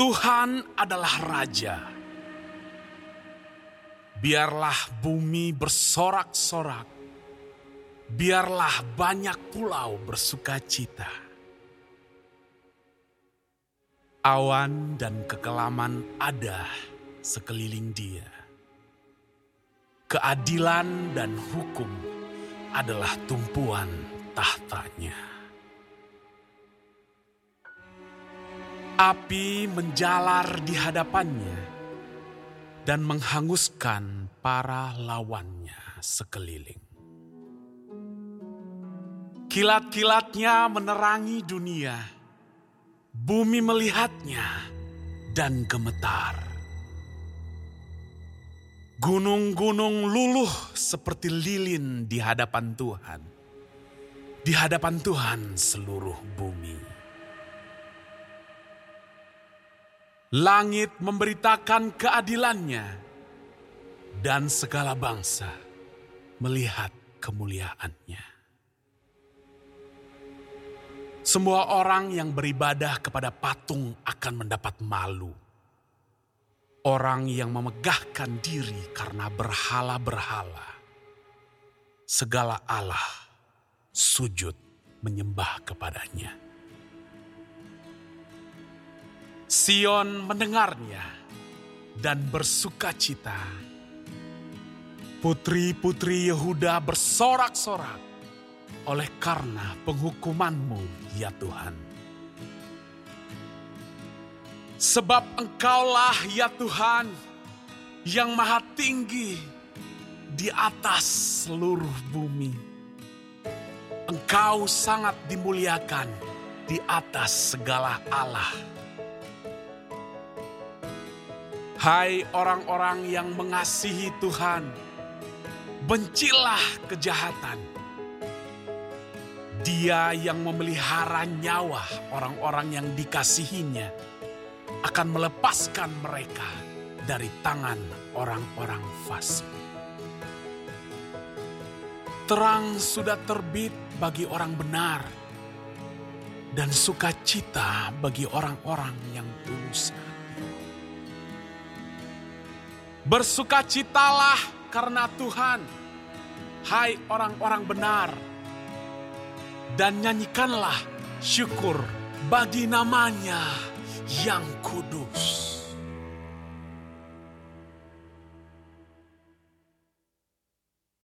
Tuhan adalah Raja. Biarlah bumi bersorak-sorak. Biarlah banyak pulau bersuka cita. Awan dan kekelaman ada sekeliling dia. Keadilan dan hukum adalah tumpuan tahtanya. Api menjalar di hadapannya dan menghanguskan para lawannya sekeliling. Kilat-kilatnya menerangi dunia. Bumi melihatnya dan gemetar. Gunung-gunung luluh seperti lilin di hadapan Tuhan. Di hadapan Tuhan seluruh bumi. Langit memberitakan keadilannya dan segala bangsa melihat kemuliaannya. Semua orang yang beribadah kepada patung akan mendapat malu. Orang yang memegahkan diri karena berhala-berhala. Segala Allah sujud menyembah kepadanya. Sion mendengarnya dan bersuka cita. Putri-putri Yehuda bersorak-sorak oleh karena penghukumanmu ya Tuhan. Sebab engkaulah ya Tuhan yang maha tinggi di atas seluruh bumi. Engkau sangat dimuliakan di atas segala Allah. Hai orang-orang yang mengasihi Tuhan, bencilah kejahatan dia yang memelihara nyawa orang-orang yang dikasihinya akan melepaskan mereka dari tangan orang-orang fasik. Terang sudah terbit bagi orang benar dan sukacita bagi orang-orang yang tulus Bersukacitalah karena Tuhan, hai orang-orang benar, dan nyanyikanlah syukur bagi namanya yang kudus.